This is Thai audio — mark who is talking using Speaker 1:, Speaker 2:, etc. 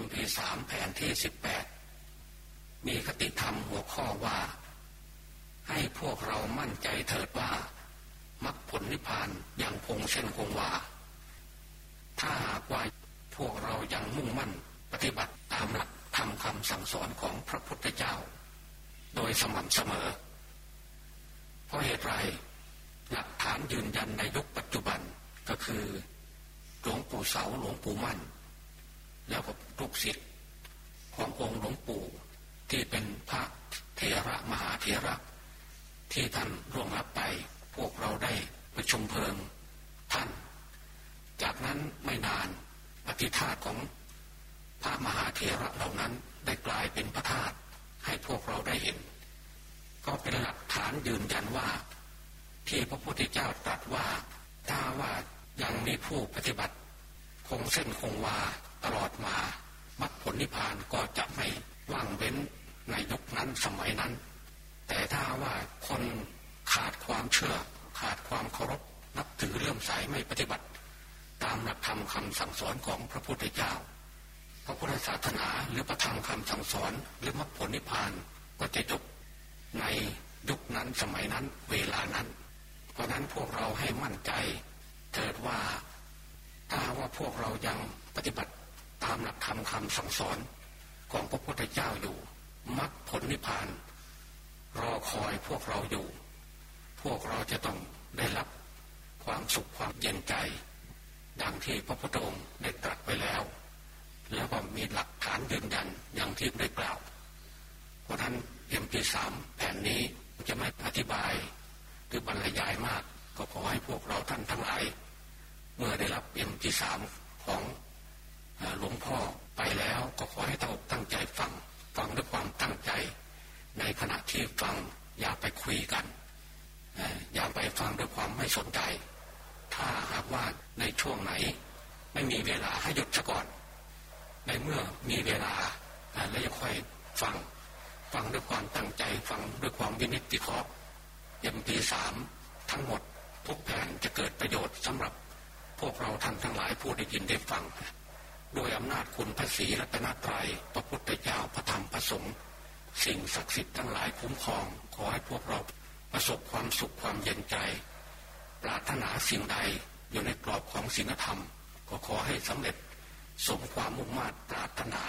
Speaker 1: MP3 แผ่นที่ 18 มีคติธรรมหัวข้อว่า ให้พวกเรามั่นใจเถิดว่ามรรคผลนิพพานยังคงเส้นคงวาถ้าหากว่าพวกเรายังมุ่งมั่นปฏิบัติตามหลักธรรมคำสั่งสอนของพระพุทธเจ้า โดยสม่ำเสมอ เพราะเหตุไรหลักฐานยืนยันในยุคปัจจุบันก็คือ หลวงปู่เสาหลวงปู่มั่น แล้วก็ลูกศิษย์ขององค์หลวงปู่ที่เป็นพระเทระมหาเทระ ที่ท่านร่วงลับไป พวกเราได้ประชุมเพลิงท่าน จากนั้นไม่นานปฏิธาตของพระมหาเทระเหล่านั้นได้กลายเป็นพระธาตุให้พวกเราได้เห็น ก็เป็นหลักฐานยืนยันว่า ที่พระพุทธเจ้าตรัสว่าถ้าว่ายังมีผู้ปฏิบัติ คงเส้นคงวา ตลอดมามรรคผลนิพพานก็จะไม่ว่างเว้นในยุคนั้นสมัยนั้น แต่ถ้าว่าคนขาดความเชื่อ ขาดความเคารพนับถือเลื่อมใสไม่ปฏิบัติ ตามหลักธรรมคำสั่งสอนของพระพุทธเจ้า พระพุทธศาสนาหรือประธรรมคำสั่งสอนหรือมรรคผลนิพพานก็จะจบในยุคนั้นสมัยนั้นเวลานั้น เพราะนั้นพวกเราให้มั่นใจ เถิดว่า ถ้าว่าพวกเรายังปฏิบัติตามหลักธรรมคำสั่งสอนของพระพุทธเจ้าอยู่มรรคผลนิพพาน รอคอยพวกเราอยู่ พวกเราจะต้องได้รับความสุขความเย็นใจ ดังที่พระพุทธองค์ได้ตรัสไปแล้ว แล้วก็มีหลักฐานยืนยันอย่างที่ได้กล่าว เพราะนั้นเอ็มพีสามแผ่นนี้จะไม่อธิบายหรือบรรยายมาก ก็ขอให้พวกเราท่านทั้งหลาย เมื่อได้รับเอ็มที่สามของ หลวงพ่อไปแล้วก็ขอให้ตั้งตั้งใจฟัง ฟังด้วยความตั้งใจ ในขณะที่ฟังอย่าไปคุยกัน อย่าไปฟังด้วยความไม่สนใจ ถ้าหากว่าในช่วงไหน ไม่มีเวลาให้หยุดซะก่อน ในเมื่อมีเวลาแล้วจะค่อยฟัง ฟังด้วยความตั้งใจ ฟังด้วยความวินิจพิเคราะห์เอ็มพีสามทั้งหมดทุกแผ่นจะเกิดประโยชน์สำหรับพวกเราท่านทั้งหลายผู้ได้ยินได้ฟัง โดยอำนาจคุณพระศรีรัตนตรยัยพระพุทธเจ้าพระธรรมพระสงฆ์สิ่งศักดิ์สิทธิ์ทั้งหลายคุ้มครอง ขอให้พวกเราประสบความสุขความเย็นใจ ปรารถนาสิ่งใดอยู่ในกรอบของศีลธรรม ก็ขอให้สำเร็จสมความมุ่งมั่นปรารถนา